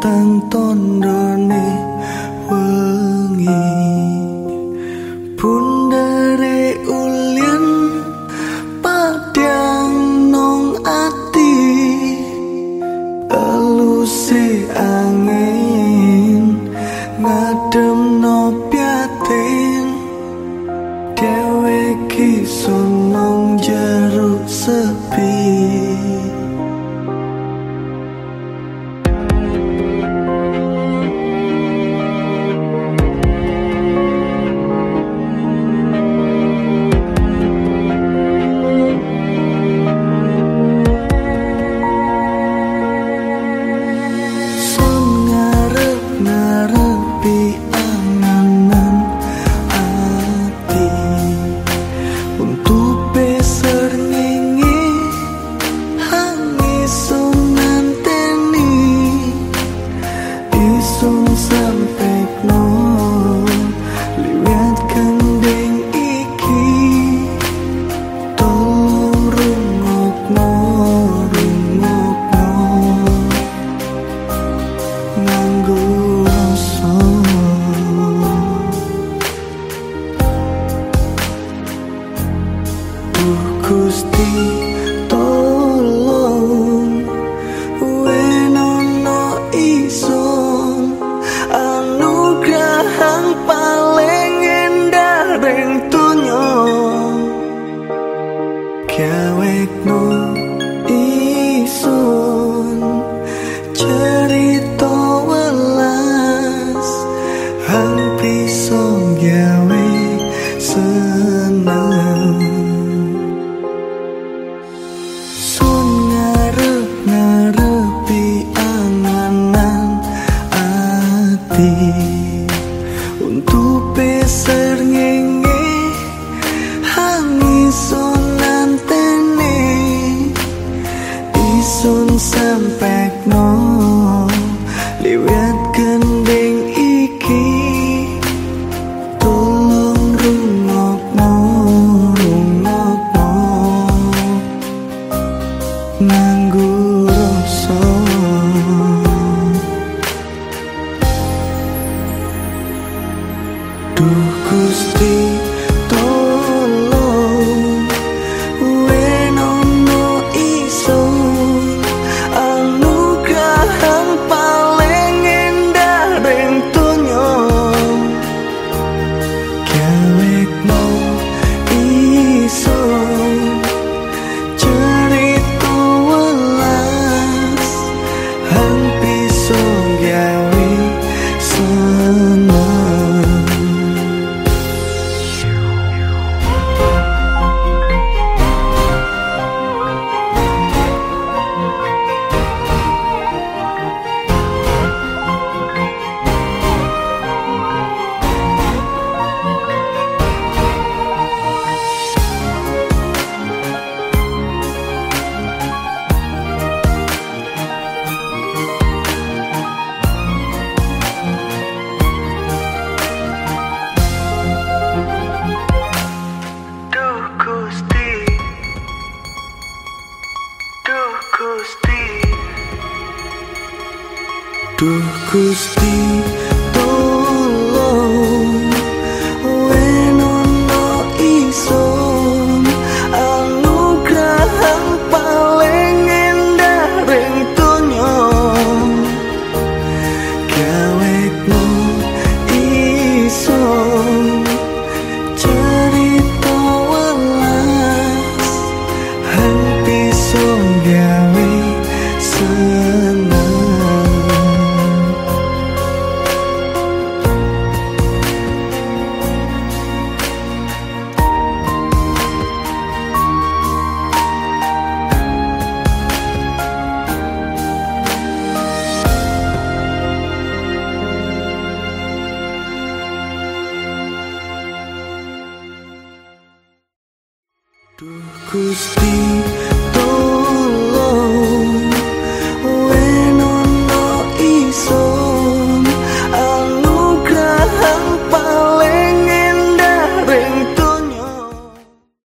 tang ton do ni. Oh, Gusti tolong wenono ison anugerah paling endah ring donya. Gawekno Duh Gusti. Tuh Gusti. Kusti